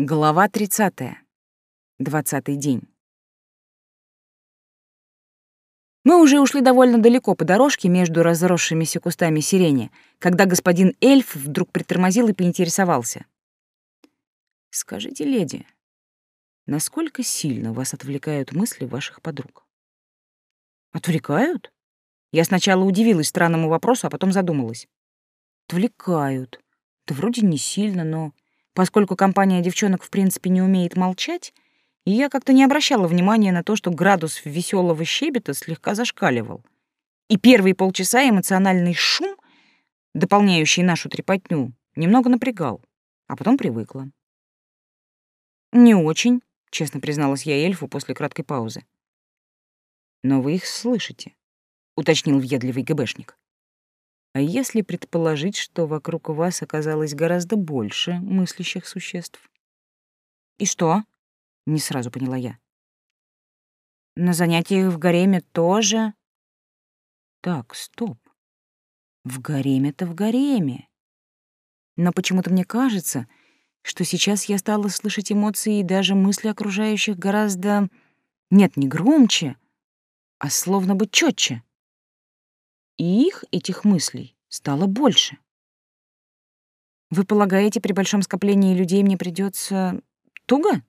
Глава 30. Двадцатый день. Мы уже ушли довольно далеко по дорожке между разросшимися кустами сирени, когда господин эльф вдруг притормозил и поинтересовался. «Скажите, леди, насколько сильно вас отвлекают мысли ваших подруг?» «Отвлекают?» Я сначала удивилась странному вопросу, а потом задумалась. «Отвлекают. Да вроде не сильно, но...» Поскольку компания девчонок в принципе не умеет молчать, и я как-то не обращала внимания на то, что градус веселого щебета слегка зашкаливал. И первые полчаса эмоциональный шум, дополняющий нашу трепотню, немного напрягал, а потом привыкла. «Не очень», — честно призналась я эльфу после краткой паузы. «Но вы их слышите», — уточнил въедливый ГБшник. А если предположить, что вокруг вас оказалось гораздо больше мыслящих существ? И что? Не сразу поняла я. На занятиях в гареме тоже? Так, стоп. В гареме-то в гареме. Но почему-то мне кажется, что сейчас я стала слышать эмоции и даже мысли окружающих гораздо... Нет, не громче, а словно бы четче. И их, этих мыслей, стало больше. Вы полагаете, при большом скоплении людей мне придется туго?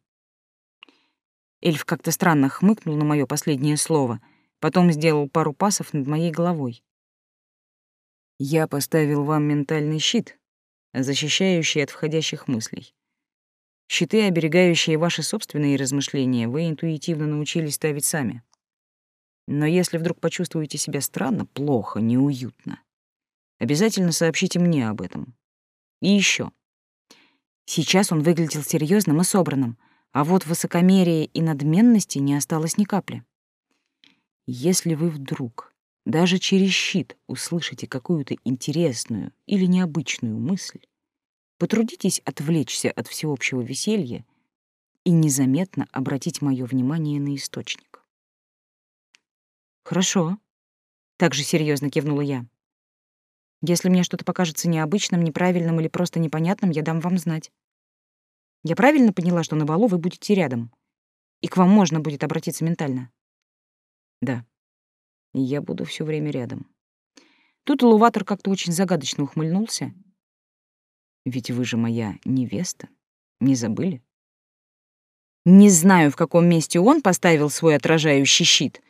Эльф как-то странно хмыкнул на мое последнее слово, потом сделал пару пасов над моей головой. Я поставил вам ментальный щит, защищающий от входящих мыслей. Щиты, оберегающие ваши собственные размышления, вы интуитивно научились ставить сами. Но если вдруг почувствуете себя странно, плохо, неуютно, обязательно сообщите мне об этом. И еще. Сейчас он выглядел серьезным и собранным, а вот высокомерия и надменности не осталось ни капли. Если вы вдруг даже через щит услышите какую-то интересную или необычную мысль, потрудитесь отвлечься от всеобщего веселья и незаметно обратить мое внимание на источник. Хорошо. Так же серьезно кивнула я. Если мне что-то покажется необычным, неправильным или просто непонятным, я дам вам знать. Я правильно поняла, что на балу вы будете рядом, и к вам можно будет обратиться ментально? Да. Я буду все время рядом. Тут Луватор как-то очень загадочно ухмыльнулся. Ведь вы же моя невеста. Не забыли? Не знаю, в каком месте он поставил свой отражающий щит,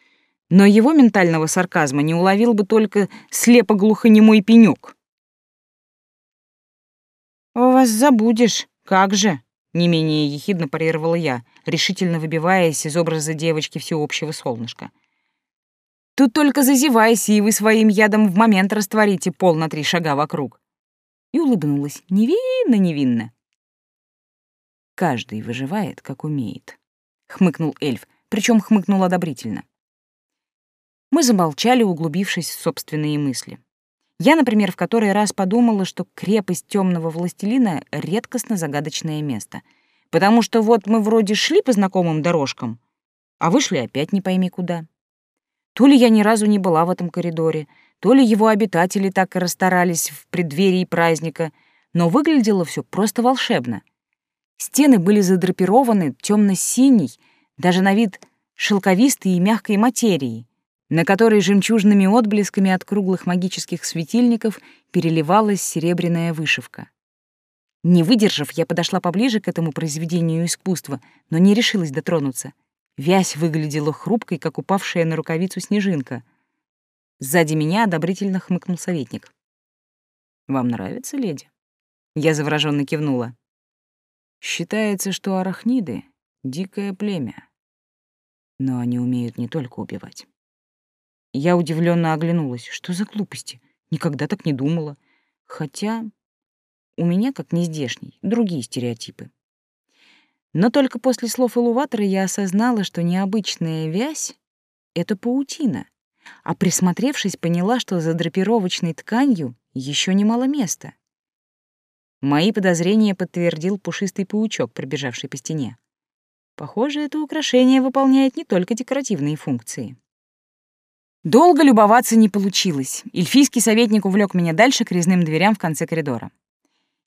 но его ментального сарказма не уловил бы только слепо-глухонемой пенёк. «У вас забудешь, как же?» — не менее ехидно парировала я, решительно выбиваясь из образа девочки всеобщего солнышка. «Тут только зазевайся, и вы своим ядом в момент растворите пол на три шага вокруг». И улыбнулась невинно-невинно. «Каждый выживает, как умеет», — хмыкнул эльф, причем хмыкнул одобрительно. Мы замолчали, углубившись в собственные мысли. Я, например, в который раз подумала, что крепость темного властелина — редкостно загадочное место. Потому что вот мы вроде шли по знакомым дорожкам, а вышли опять не пойми куда. То ли я ни разу не была в этом коридоре, то ли его обитатели так и расстарались в преддверии праздника, но выглядело все просто волшебно. Стены были задрапированы темно-синей, даже на вид шелковистой и мягкой материей, на которой жемчужными отблесками от круглых магических светильников переливалась серебряная вышивка. Не выдержав, я подошла поближе к этому произведению искусства, но не решилась дотронуться. Вязь выглядела хрупкой, как упавшая на рукавицу снежинка. Сзади меня одобрительно хмыкнул советник. «Вам нравится, леди?» Я завороженно кивнула. «Считается, что арахниды — дикое племя. Но они умеют не только убивать. Я удивленно оглянулась. Что за глупости? Никогда так не думала. Хотя у меня, как не здешний, другие стереотипы. Но только после слов Элуватора я осознала, что необычная вязь — это паутина, а присмотревшись, поняла, что за драпировочной тканью еще немало места. Мои подозрения подтвердил пушистый паучок, пробежавший по стене. Похоже, это украшение выполняет не только декоративные функции. Долго любоваться не получилось. Эльфийский советник увлек меня дальше к резным дверям в конце коридора.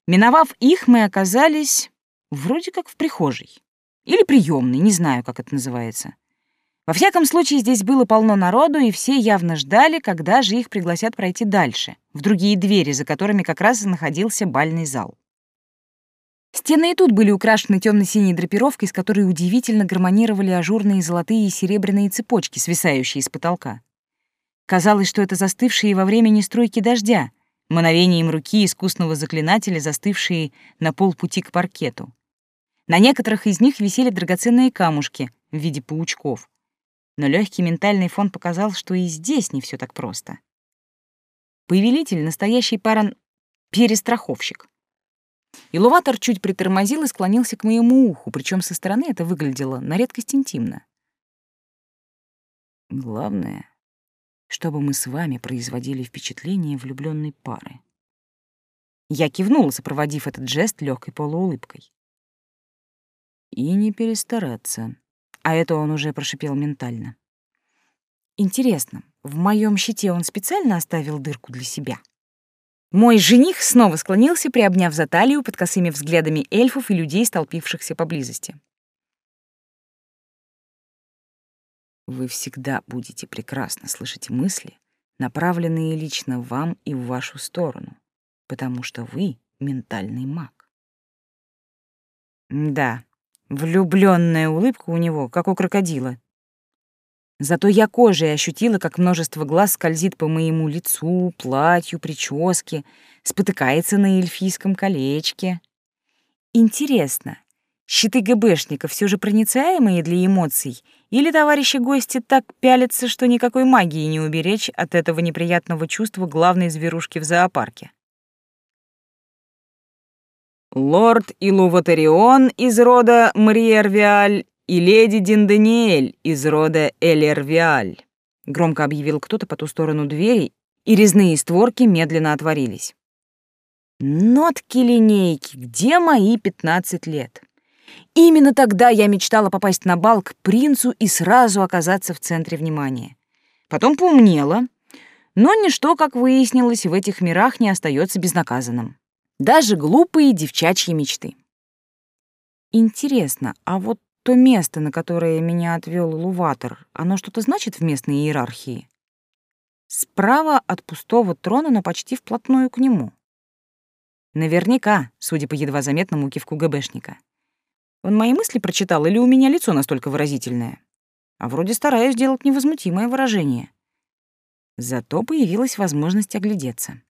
Миновав их, мы оказались Вроде как в прихожей. Или приемной, не знаю, как это называется. Во всяком случае, здесь было полно народу, и все явно ждали, когда же их пригласят пройти дальше, в другие двери, за которыми как раз и находился бальный зал. Стены и тут были украшены темно-синей драпировкой, с которой удивительно гармонировали ажурные золотые и серебряные цепочки, свисающие с потолка. Казалось, что это застывшие во времени струйки дождя, мановением руки искусного заклинателя, застывшие на полпути к паркету. На некоторых из них висели драгоценные камушки в виде паучков. Но легкий ментальный фон показал, что и здесь не все так просто. Повелитель — настоящий паран перестраховщик. Илуватор чуть притормозил и склонился к моему уху, причем со стороны это выглядело на редкость интимно. Главное, чтобы мы с вами производили впечатление влюбленной пары. Я кивнула, сопроводив этот жест легкой полуулыбкой. И не перестараться. А это он уже прошипел ментально. Интересно, в моем щите он специально оставил дырку для себя? Мой жених снова склонился, приобняв за талию под косыми взглядами эльфов и людей, столпившихся поблизости. Вы всегда будете прекрасно слышать мысли, направленные лично вам и в вашу сторону, потому что вы ментальный маг. Да, влюбленная улыбка у него, как у крокодила, Зато я кожей ощутила, как множество глаз скользит по моему лицу, платью, прическе, спотыкается на эльфийском колечке. Интересно, щиты ГБшника все же проницаемые для эмоций, или товарищи гости так пялятся, что никакой магии не уберечь от этого неприятного чувства главной зверушки в зоопарке? Лорд Илуватарион из рода Мариервиаль и леди Динданиэль из рода Элервиаль», — громко объявил кто-то по ту сторону двери, и резные створки медленно отворились. «Нотки линейки, где мои пятнадцать лет?» Именно тогда я мечтала попасть на бал к принцу и сразу оказаться в центре внимания. Потом поумнела, но ничто, как выяснилось, в этих мирах не остается безнаказанным. Даже глупые девчачьи мечты. Интересно, а вот то место, на которое меня отвел Луватор, оно что-то значит в местной иерархии? Справа от пустого трона, но почти вплотную к нему. Наверняка, судя по едва заметному кивку ГБшника. Он мои мысли прочитал или у меня лицо настолько выразительное? А вроде стараюсь сделать невозмутимое выражение. Зато появилась возможность оглядеться.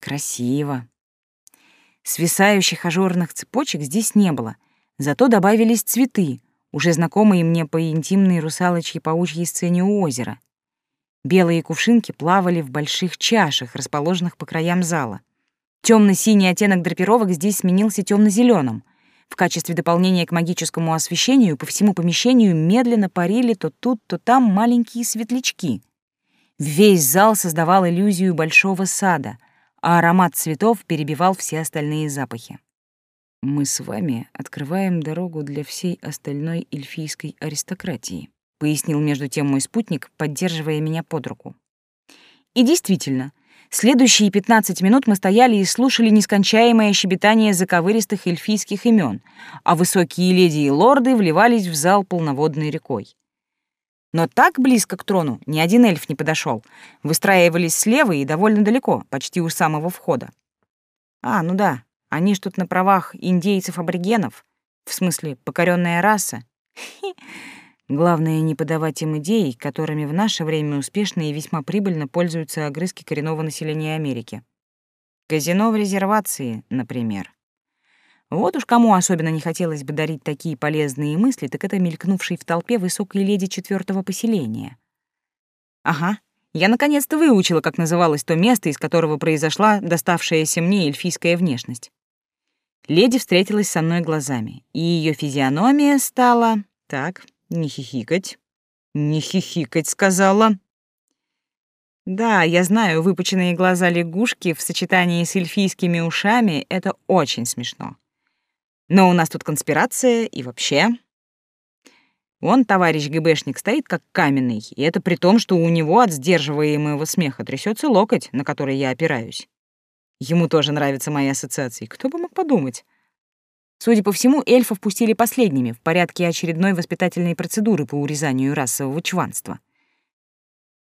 Красиво. Свисающих ажурных цепочек здесь не было — Зато добавились цветы, уже знакомые мне по интимной русалочьей паучьей сцене у озера. Белые кувшинки плавали в больших чашах, расположенных по краям зала. Темно-синий оттенок драпировок здесь сменился темно-зеленым. В качестве дополнения к магическому освещению по всему помещению медленно парили то тут, то там маленькие светлячки. Весь зал создавал иллюзию большого сада, а аромат цветов перебивал все остальные запахи. Мы с вами открываем дорогу для всей остальной эльфийской аристократии, пояснил между тем мой спутник, поддерживая меня под руку. И действительно, следующие 15 минут мы стояли и слушали нескончаемое щебетание заковыристых эльфийских имен, а высокие леди и лорды вливались в зал полноводной рекой. Но так близко к трону ни один эльф не подошел. Выстраивались слева и довольно далеко, почти у самого входа. А, ну да, они ж тут на правах индейцев-аборигенов, в смысле покоренная раса. Главное не подавать им идей, которыми в наше время успешно и весьма прибыльно пользуются огрызки коренного населения Америки. Казино в резервации, например. Вот уж кому особенно не хотелось бы дарить такие полезные мысли, так это мелькнувшей в толпе высокой леди четвертого поселения. Ага, я наконец-то выучила, как называлось то место, из которого произошла доставшаяся мне эльфийская внешность. Леди встретилась со мной глазами, и ее физиономия стала... Так, не хихикать. Не хихикать, сказала. Да, я знаю, выпученные глаза лягушки в сочетании с эльфийскими ушами — это очень смешно. Но у нас тут конспирация и вообще... Он, товарищ ГБшник, стоит как каменный, и это при том, что у него от сдерживаемого смеха трясется локоть, на который я опираюсь. Ему тоже нравятся мои ассоциации. Кто бы мог подумать? Судя по всему, эльфов пустили последними в порядке очередной воспитательной процедуры по урезанию расового чванства.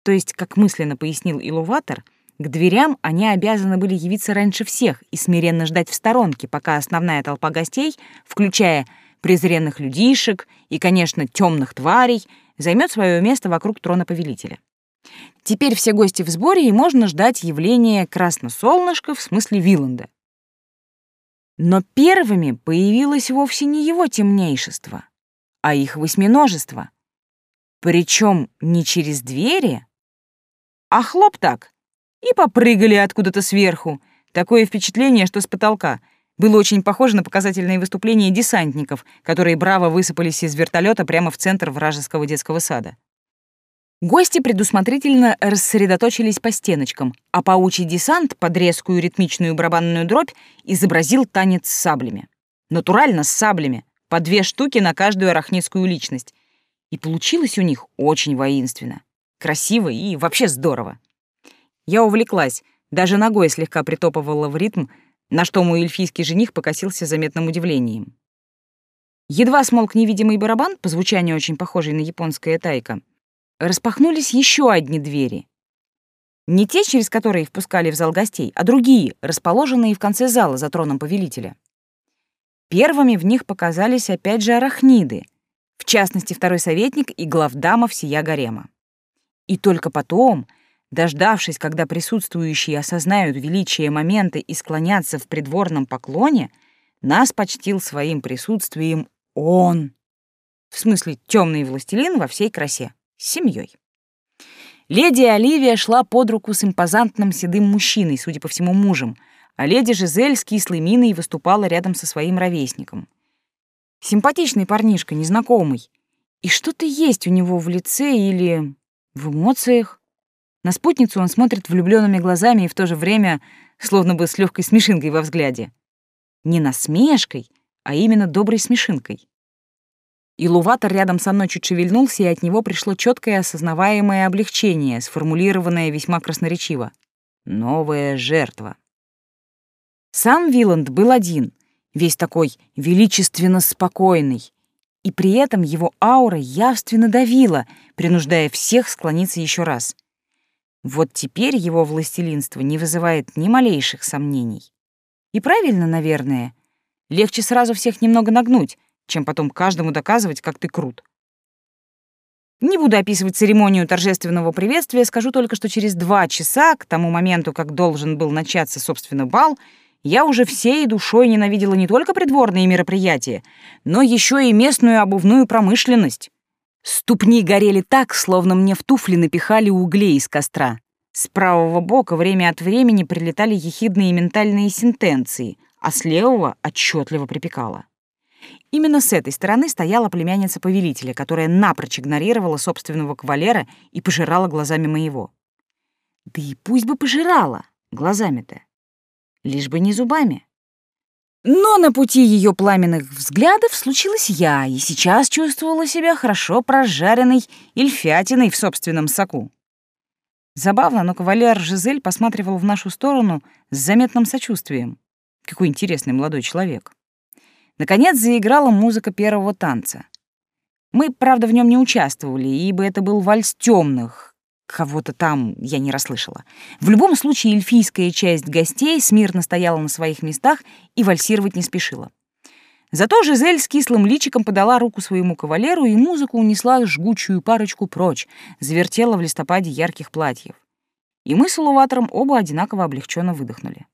То есть, как мысленно пояснил Илуватор, к дверям они обязаны были явиться раньше всех и смиренно ждать в сторонке, пока основная толпа гостей, включая презренных людишек и, конечно, темных тварей, займет свое место вокруг трона повелителя. Теперь все гости в сборе, и можно ждать явления Красносолнышка в смысле Виланда. Но первыми появилось вовсе не его темнейшество, а их восьминожество. Причем не через двери, а хлоп так, и попрыгали откуда-то сверху. Такое впечатление, что с потолка. Было очень похоже на показательные выступления десантников, которые браво высыпались из вертолета прямо в центр вражеского детского сада. Гости предусмотрительно рассредоточились по стеночкам, а паучий десант под резкую ритмичную барабанную дробь изобразил танец с саблями. Натурально с саблями, по две штуки на каждую арахнитскую личность. И получилось у них очень воинственно, красиво и вообще здорово. Я увлеклась, даже ногой слегка притопывала в ритм, на что мой эльфийский жених покосился заметным удивлением. Едва смолк невидимый барабан, по звучанию очень похожий на японское тайка, распахнулись еще одни двери. Не те, через которые впускали в зал гостей, а другие, расположенные в конце зала за троном повелителя. Первыми в них показались опять же арахниды, в частности, второй советник и главдама всея гарема. И только потом, дождавшись, когда присутствующие осознают величие момента и склонятся в придворном поклоне, нас почтил своим присутствием он. В смысле, темный властелин во всей красе семьей. Леди Оливия шла под руку с импозантным седым мужчиной, судя по всему, мужем, а леди Жизель с кислой миной выступала рядом со своим ровесником. Симпатичный парнишка, незнакомый. И что-то есть у него в лице или в эмоциях. На спутницу он смотрит влюбленными глазами и в то же время словно бы с легкой смешинкой во взгляде. Не насмешкой, а именно доброй смешинкой. И Луватор рядом со мной чуть шевельнулся, и от него пришло четкое осознаваемое облегчение, сформулированное весьма красноречиво. Новая жертва. Сам Виланд был один, весь такой величественно спокойный, и при этом его аура явственно давила, принуждая всех склониться еще раз. Вот теперь его властелинство не вызывает ни малейших сомнений. И правильно, наверное. Легче сразу всех немного нагнуть, чем потом каждому доказывать, как ты крут. Не буду описывать церемонию торжественного приветствия, скажу только, что через два часа, к тому моменту, как должен был начаться, собственно, бал, я уже всей душой ненавидела не только придворные мероприятия, но еще и местную обувную промышленность. Ступни горели так, словно мне в туфли напихали углей из костра. С правого бока время от времени прилетали ехидные ментальные сентенции, а с левого отчетливо припекало. Именно с этой стороны стояла племянница повелителя, которая напрочь игнорировала собственного кавалера и пожирала глазами моего. Да и пусть бы пожирала глазами-то, лишь бы не зубами. Но на пути ее пламенных взглядов случилась я, и сейчас чувствовала себя хорошо прожаренной эльфятиной в собственном соку. Забавно, но кавалер Жизель посматривал в нашу сторону с заметным сочувствием. Какой интересный молодой человек. Наконец заиграла музыка первого танца. Мы, правда, в нем не участвовали, ибо это был вальс темных. Кого-то там я не расслышала. В любом случае эльфийская часть гостей смирно стояла на своих местах и вальсировать не спешила. Зато Жизель с кислым личиком подала руку своему кавалеру, и музыку унесла жгучую парочку прочь, завертела в листопаде ярких платьев. И мы с Улуватором оба одинаково облегченно выдохнули.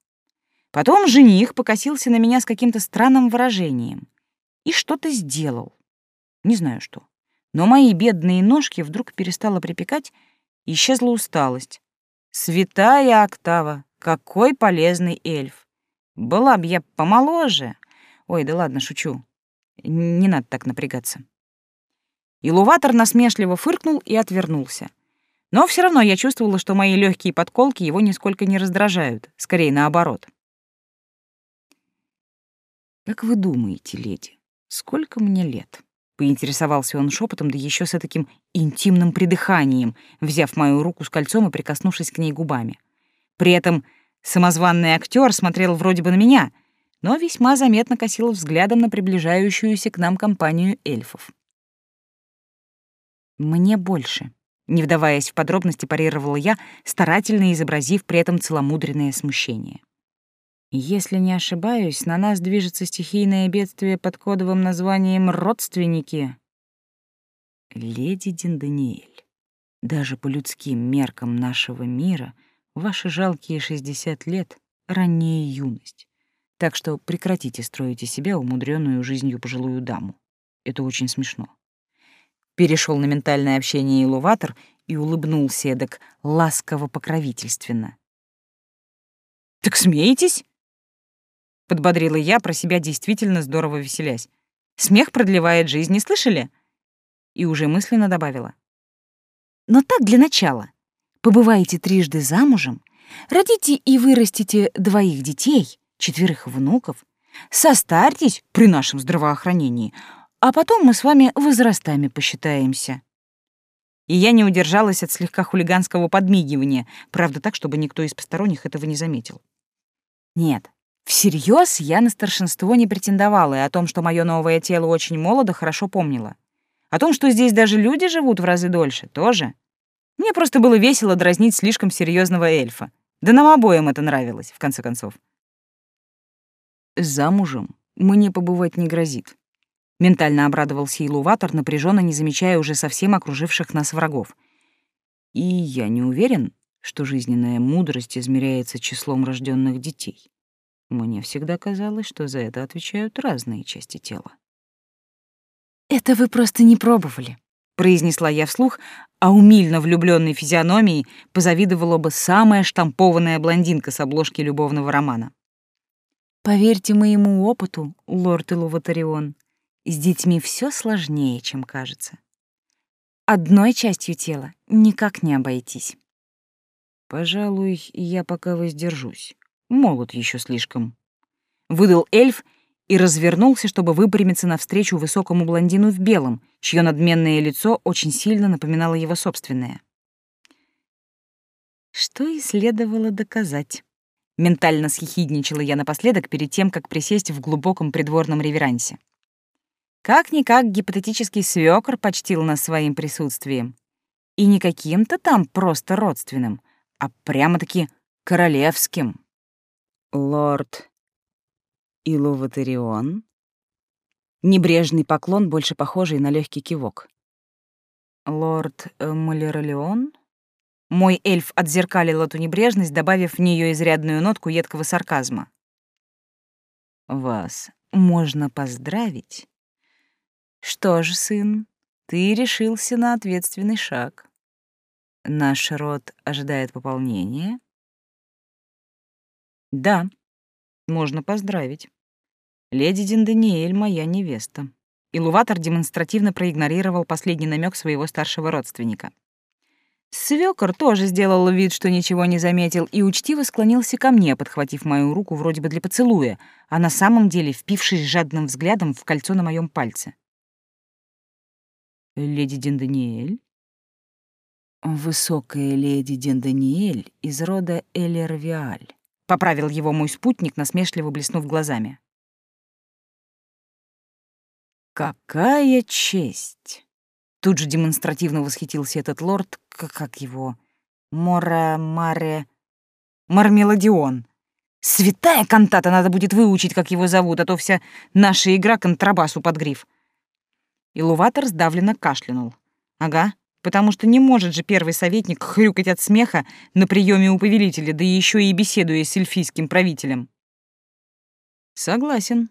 Потом жених покосился на меня с каким-то странным выражением и что-то сделал. Не знаю что. Но мои бедные ножки вдруг перестала припекать, и исчезла усталость. Святая Октава, какой полезный эльф. Была б я помоложе. Ой, да ладно, шучу. Не надо так напрягаться. Илуватор насмешливо фыркнул и отвернулся. Но все равно я чувствовала, что мои легкие подколки его нисколько не раздражают, скорее наоборот. «Как вы думаете, леди, сколько мне лет?» Поинтересовался он шепотом, да еще с таким интимным придыханием, взяв мою руку с кольцом и прикоснувшись к ней губами. При этом самозванный актер смотрел вроде бы на меня, но весьма заметно косила взглядом на приближающуюся к нам компанию эльфов. «Мне больше», — не вдаваясь в подробности, парировала я, старательно изобразив при этом целомудренное смущение. Если не ошибаюсь, на нас движется стихийное бедствие под кодовым названием «Родственники». Леди Динданиэль, даже по людским меркам нашего мира ваши жалкие 60 лет — ранняя юность. Так что прекратите строить из себя умудренную жизнью пожилую даму. Это очень смешно. Перешел на ментальное общение Илуватор и улыбнулся эдак ласково-покровительственно. «Так смеетесь?» Подбодрила я, про себя действительно здорово веселясь. Смех продлевает жизнь, не слышали? И уже мысленно добавила. Но так для начала. Побываете трижды замужем, родите и вырастите двоих детей, четверых внуков, состарьтесь при нашем здравоохранении, а потом мы с вами возрастами посчитаемся. И я не удержалась от слегка хулиганского подмигивания, правда так, чтобы никто из посторонних этого не заметил. Нет, Всерьез я на старшинство не претендовала, и о том, что мое новое тело очень молодо, хорошо помнила. О том, что здесь даже люди живут в разы дольше, тоже. Мне просто было весело дразнить слишком серьезного эльфа. Да нам обоим это нравилось, в конце концов. Замужем мне побывать не грозит. Ментально обрадовался Илуватор, напряженно не замечая уже совсем окруживших нас врагов. И я не уверен, что жизненная мудрость измеряется числом рожденных детей. Мне всегда казалось, что за это отвечают разные части тела. «Это вы просто не пробовали», — произнесла я вслух, а умильно влюбленной физиономией позавидовала бы самая штампованная блондинка с обложки любовного романа. «Поверьте моему опыту, лорд Илуватарион, с детьми все сложнее, чем кажется. Одной частью тела никак не обойтись». «Пожалуй, я пока воздержусь», Молод еще слишком. Выдал эльф и развернулся, чтобы выпрямиться навстречу высокому блондину в белом, чье надменное лицо очень сильно напоминало его собственное. Что и следовало доказать. Ментально съехидничала я напоследок перед тем, как присесть в глубоком придворном реверансе. Как-никак гипотетический свёкор почтил нас своим присутствием. И не каким-то там просто родственным, а прямо-таки королевским. Лорд Илуватарион? Небрежный поклон, больше похожий на легкий кивок. Лорд э, Малеролеон? Мой эльф отзеркалил эту небрежность, добавив в нее изрядную нотку едкого сарказма. Вас можно поздравить. Что ж, сын, ты решился на ответственный шаг. Наш род ожидает пополнения, да, можно поздравить. Леди Динданиэль моя невеста. Илуватор демонстративно проигнорировал последний намек своего старшего родственника. Свёкор тоже сделал вид, что ничего не заметил, и учтиво склонился ко мне, подхватив мою руку вроде бы для поцелуя, а на самом деле впившись жадным взглядом в кольцо на моем пальце. «Леди Денданиэль?» «Высокая леди Денданиэль из рода Элервиаль», — поправил его мой спутник, насмешливо блеснув глазами. «Какая честь!» Тут же демонстративно восхитился этот лорд, как его... Мора... Маре... Мармеладион. Святая кантата, надо будет выучить, как его зовут, а то вся наша игра контрабасу под гриф. Илуватор сдавленно кашлянул. Ага, потому что не может же первый советник хрюкать от смеха на приеме у повелителя, да еще и беседуя с эльфийским правителем. Согласен.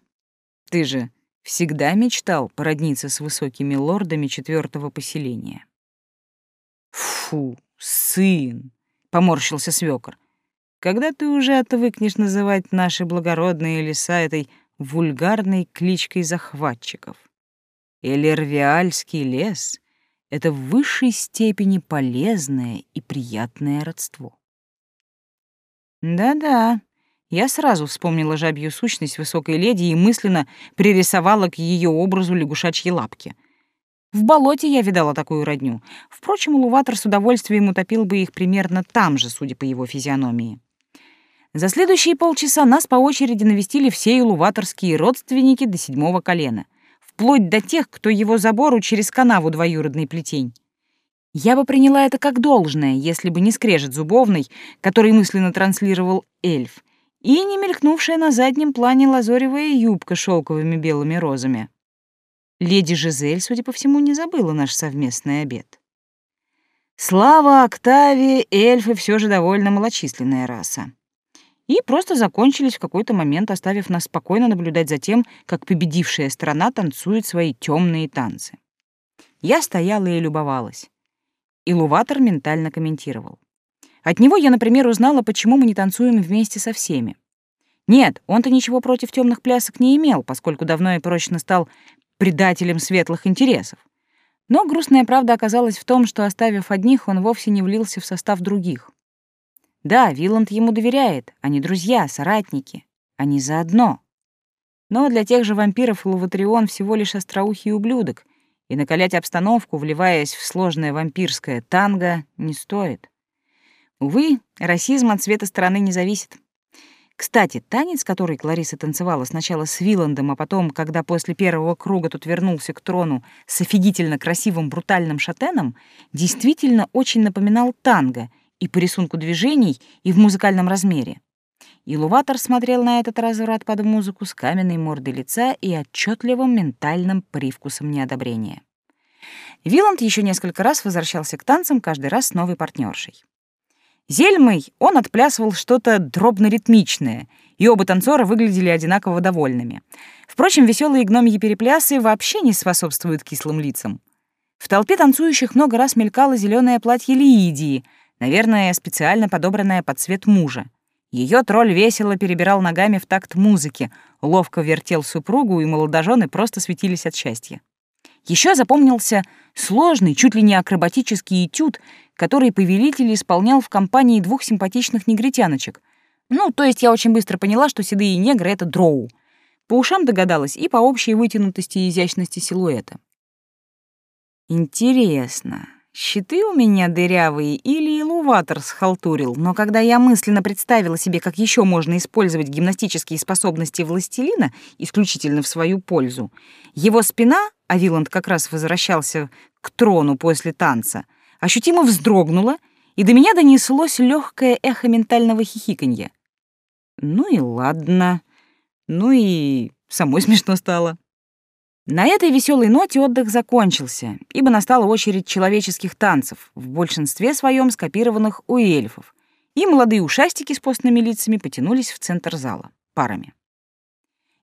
Ты же всегда мечтал породниться с высокими лордами четвертого поселения. Фу, сын, поморщился свекор. Когда ты уже отвыкнешь называть наши благородные леса этой вульгарной кличкой захватчиков? Элервиальский лес это в высшей степени полезное и приятное родство. Да-да, я сразу вспомнила жабью сущность высокой леди и мысленно пририсовала к ее образу лягушачьи лапки. В болоте я видала такую родню. Впрочем, Луватор с удовольствием утопил бы их примерно там же, судя по его физиономии. За следующие полчаса нас по очереди навестили все илуваторские родственники до седьмого колена, вплоть до тех, кто его забору через канаву двоюродный плетень. Я бы приняла это как должное, если бы не скрежет зубовный, который мысленно транслировал эльф, и не мелькнувшая на заднем плане лазоревая юбка шелковыми белыми розами. Леди Жизель, судя по всему, не забыла наш совместный обед. Слава Октавии, эльфы все же довольно малочисленная раса и просто закончились в какой-то момент, оставив нас спокойно наблюдать за тем, как победившая страна танцует свои темные танцы. Я стояла и любовалась. Илуватор ментально комментировал. От него я, например, узнала, почему мы не танцуем вместе со всеми. Нет, он-то ничего против темных плясок не имел, поскольку давно и прочно стал предателем светлых интересов. Но грустная правда оказалась в том, что, оставив одних, он вовсе не влился в состав других. Да, Виланд ему доверяет, они друзья, соратники, они заодно. Но для тех же вампиров Луватрион всего лишь остроухий ублюдок, и накалять обстановку, вливаясь в сложное вампирское танго, не стоит. Увы, расизм от цвета стороны не зависит. Кстати, танец, который Клариса танцевала сначала с Виландом, а потом, когда после первого круга тут вернулся к трону с офигительно красивым брутальным шатеном, действительно очень напоминал танго — и по рисунку движений, и в музыкальном размере. Илуватор смотрел на этот разврат под музыку с каменной мордой лица и отчетливым ментальным привкусом неодобрения. Виланд еще несколько раз возвращался к танцам, каждый раз с новой партнершей. Зельмой он отплясывал что-то дробно-ритмичное, и оба танцора выглядели одинаково довольными. Впрочем, веселые гномьи переплясы вообще не способствуют кислым лицам. В толпе танцующих много раз мелькало зеленое платье Лиидии — Наверное, специально подобранная под цвет мужа. Ее тролль весело перебирал ногами в такт музыки, ловко вертел супругу, и молодожены просто светились от счастья. Еще запомнился сложный, чуть ли не акробатический этюд, который повелитель исполнял в компании двух симпатичных негритяночек. Ну, то есть я очень быстро поняла, что седые негры — это дроу. По ушам догадалась и по общей вытянутости и изящности силуэта. Интересно, Щиты у меня дырявые или илуватор схалтурил, но когда я мысленно представила себе, как еще можно использовать гимнастические способности властелина исключительно в свою пользу, его спина, а Виланд как раз возвращался к трону после танца, ощутимо вздрогнула, и до меня донеслось легкое эхо ментального хихиканья. Ну и ладно. Ну и самой смешно стало. На этой веселой ноте отдых закончился, ибо настала очередь человеческих танцев, в большинстве своем скопированных у эльфов, и молодые ушастики с постными лицами потянулись в центр зала, парами.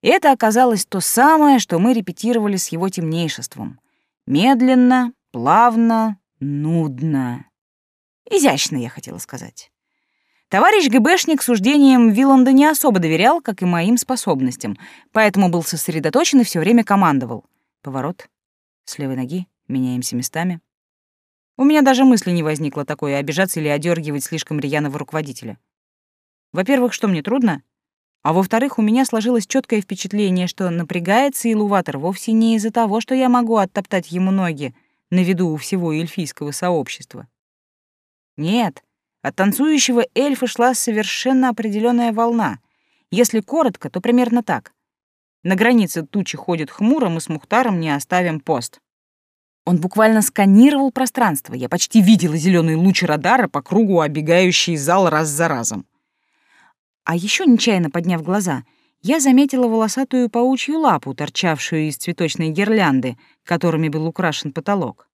Это оказалось то самое, что мы репетировали с его темнейшеством. Медленно, плавно, нудно. Изящно, я хотела сказать. Товарищ ГБшник суждением Виланда не особо доверял, как и моим способностям, поэтому был сосредоточен и все время командовал. Поворот. С левой ноги. Меняемся местами. У меня даже мысли не возникло такое, обижаться или одергивать слишком рьяного руководителя. Во-первых, что мне трудно? А во-вторых, у меня сложилось четкое впечатление, что напрягается Илуватор вовсе не из-за того, что я могу оттоптать ему ноги на виду у всего эльфийского сообщества. Нет, от танцующего эльфа шла совершенно определенная волна. Если коротко, то примерно так. На границе тучи ходит хмуро, мы с Мухтаром не оставим пост. Он буквально сканировал пространство. Я почти видела зеленые лучи радара по кругу, обегающий зал раз за разом. А еще нечаянно подняв глаза, я заметила волосатую паучью лапу, торчавшую из цветочной гирлянды, которыми был украшен потолок.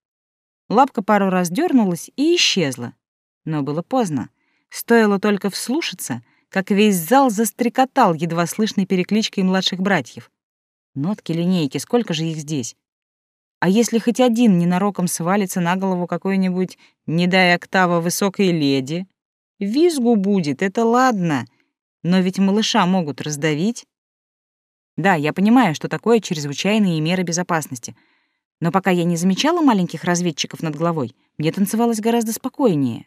Лапка пару раз дернулась и исчезла, но было поздно. Стоило только вслушаться, как весь зал застрекотал едва слышной перекличкой младших братьев. Нотки линейки, сколько же их здесь? А если хоть один ненароком свалится на голову какой-нибудь, не дай октава высокой леди? Визгу будет, это ладно, но ведь малыша могут раздавить. Да, я понимаю, что такое чрезвычайные меры безопасности, но пока я не замечала маленьких разведчиков над головой, мне танцевалось гораздо спокойнее.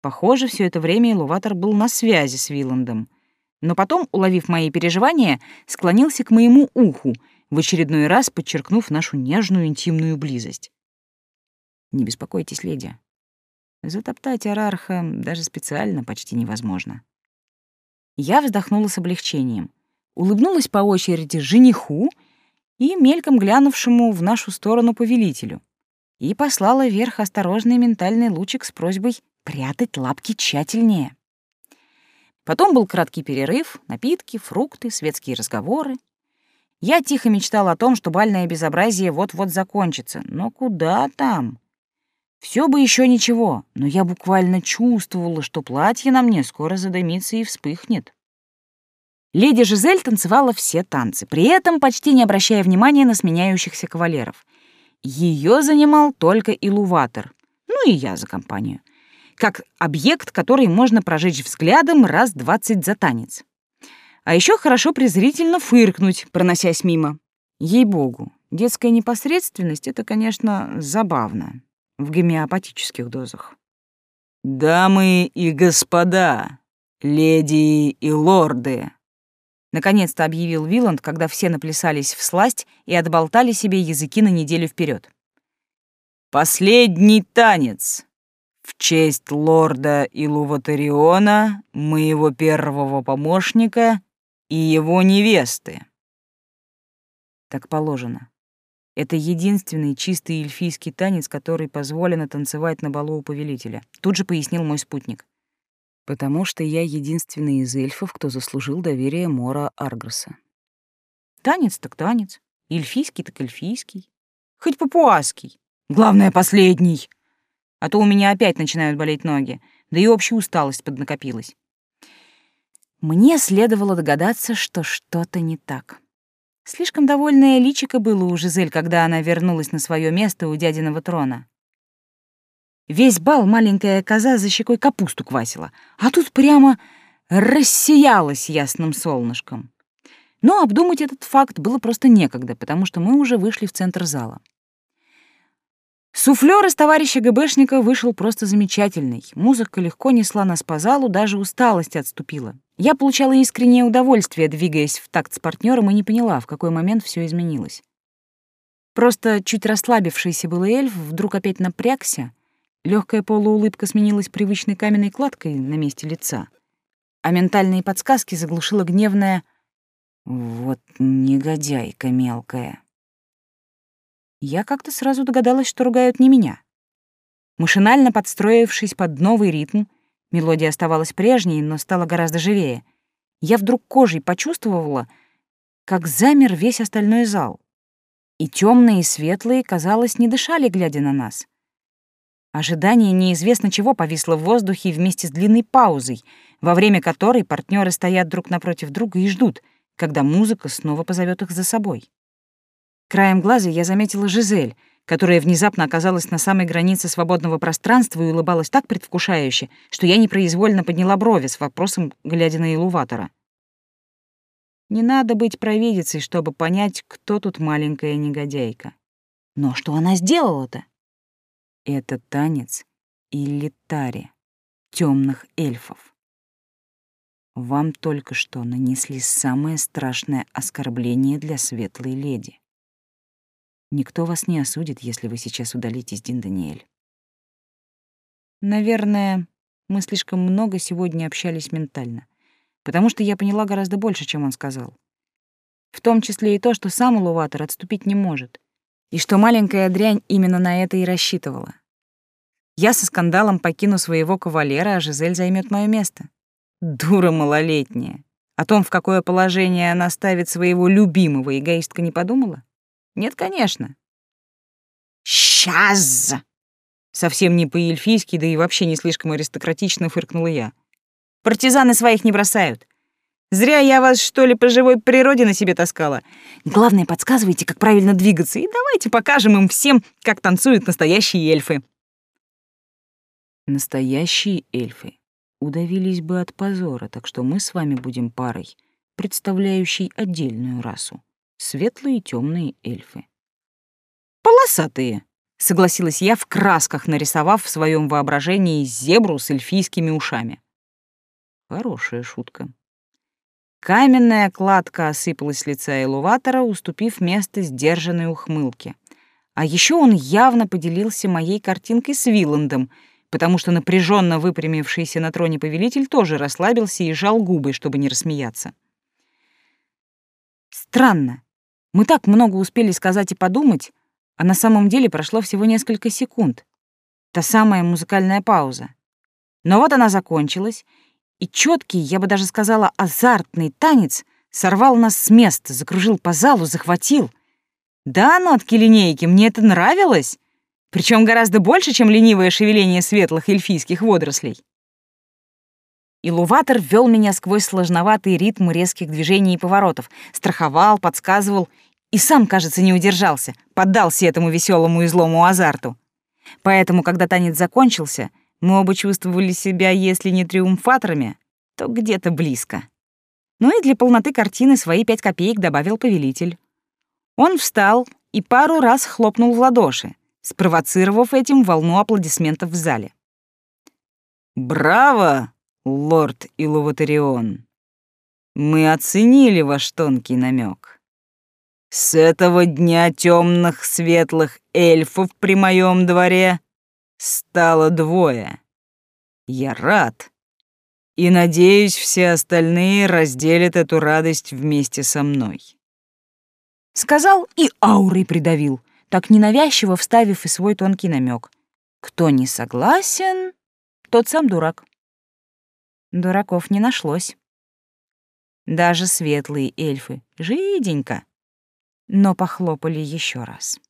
Похоже, все это время Элуватор был на связи с Виландом. Но потом, уловив мои переживания, склонился к моему уху, в очередной раз подчеркнув нашу нежную интимную близость. «Не беспокойтесь, леди. Затоптать Арарха даже специально почти невозможно. Я вздохнула с облегчением. Улыбнулась по очереди жениху и мельком глянувшему в нашу сторону повелителю. И послала вверх осторожный ментальный лучик с просьбой прятать лапки тщательнее. Потом был краткий перерыв, напитки, фрукты, светские разговоры. Я тихо мечтал о том, что бальное безобразие вот-вот закончится. Но куда там? Все бы еще ничего, но я буквально чувствовала, что платье на мне скоро задымится и вспыхнет. Леди Жизель танцевала все танцы, при этом почти не обращая внимания на сменяющихся кавалеров. Ее занимал только илуватор, ну и я за компанию как объект, который можно прожечь взглядом раз двадцать за танец. А еще хорошо презрительно фыркнуть, проносясь мимо. Ей-богу, детская непосредственность — это, конечно, забавно в гомеопатических дозах. «Дамы и господа, леди и лорды!» Наконец-то объявил Виланд, когда все наплясались в сласть и отболтали себе языки на неделю вперед. «Последний танец! В честь лорда Илуватариона, моего первого помощника и его невесты. Так положено. Это единственный чистый эльфийский танец, который позволено танцевать на балу у повелителя. Тут же пояснил мой спутник. Потому что я единственный из эльфов, кто заслужил доверие Мора Аргроса. Танец так танец. Эльфийский так эльфийский. Хоть папуасский. Главное, последний а то у меня опять начинают болеть ноги, да и общая усталость поднакопилась. Мне следовало догадаться, что что-то не так. Слишком довольное личико было у Жизель, когда она вернулась на свое место у дядиного трона. Весь бал маленькая коза за щекой капусту квасила, а тут прямо рассиялась ясным солнышком. Но обдумать этот факт было просто некогда, потому что мы уже вышли в центр зала. Суфлёр из товарища ГБшника вышел просто замечательный. Музыка легко несла нас по залу, даже усталость отступила. Я получала искреннее удовольствие, двигаясь в такт с партнером, и не поняла, в какой момент все изменилось. Просто чуть расслабившийся был эльф вдруг опять напрягся, легкая полуулыбка сменилась привычной каменной кладкой на месте лица, а ментальные подсказки заглушила гневная «Вот негодяйка мелкая» я как-то сразу догадалась, что ругают не меня. Машинально подстроившись под новый ритм, мелодия оставалась прежней, но стала гораздо живее, я вдруг кожей почувствовала, как замер весь остальной зал. И темные, и светлые, казалось, не дышали, глядя на нас. Ожидание неизвестно чего повисло в воздухе вместе с длинной паузой, во время которой партнеры стоят друг напротив друга и ждут, когда музыка снова позовет их за собой. Краем глаза я заметила Жизель, которая внезапно оказалась на самой границе свободного пространства и улыбалась так предвкушающе, что я непроизвольно подняла брови с вопросом, глядя на Илуватора. Не надо быть провидицей, чтобы понять, кто тут маленькая негодяйка. Но что она сделала-то? Это танец Иллитари, темных эльфов. Вам только что нанесли самое страшное оскорбление для светлой леди. Никто вас не осудит, если вы сейчас удалитесь, Дин Даниэль. Наверное, мы слишком много сегодня общались ментально, потому что я поняла гораздо больше, чем он сказал. В том числе и то, что сам Луватор отступить не может, и что маленькая дрянь именно на это и рассчитывала. Я со скандалом покину своего кавалера, а Жизель займет мое место. Дура малолетняя. О том, в какое положение она ставит своего любимого, эгоистка не подумала? Нет, конечно. «Сейчас!» Совсем не по-эльфийски, да и вообще не слишком аристократично фыркнула я. «Партизаны своих не бросают. Зря я вас, что ли, по живой природе на себе таскала. Главное, подсказывайте, как правильно двигаться, и давайте покажем им всем, как танцуют настоящие эльфы». Настоящие эльфы удавились бы от позора, так что мы с вами будем парой, представляющей отдельную расу светлые и темные эльфы. «Полосатые», — согласилась я в красках, нарисовав в своем воображении зебру с эльфийскими ушами. Хорошая шутка. Каменная кладка осыпалась с лица элуватора, уступив место сдержанной ухмылке. А еще он явно поделился моей картинкой с Виландом, потому что напряженно выпрямившийся на троне повелитель тоже расслабился и сжал губы, чтобы не рассмеяться. Странно. Мы так много успели сказать и подумать, а на самом деле прошло всего несколько секунд. Та самая музыкальная пауза. Но вот она закончилась, и четкий, я бы даже сказала, азартный танец сорвал нас с места, закружил по залу, захватил. Да, нотки линейки, мне это нравилось, причем гораздо больше, чем ленивое шевеление светлых эльфийских водорослей. Илуватор вел меня сквозь сложноватый ритм резких движений и поворотов, страховал, подсказывал и сам, кажется, не удержался, поддался этому веселому и злому азарту. Поэтому, когда танец закончился, мы оба чувствовали себя, если не триумфаторами, то где-то близко. Ну и для полноты картины свои пять копеек добавил повелитель. Он встал и пару раз хлопнул в ладоши, спровоцировав этим волну аплодисментов в зале. «Браво, лорд Илуватарион! Мы оценили ваш тонкий намек. С этого дня темных светлых эльфов при моем дворе стало двое. Я рад. И надеюсь, все остальные разделят эту радость вместе со мной. Сказал и аурой придавил, так ненавязчиво вставив и свой тонкий намек. Кто не согласен, тот сам дурак. Дураков не нашлось. Даже светлые эльфы, жиденько, но похлопали еще раз.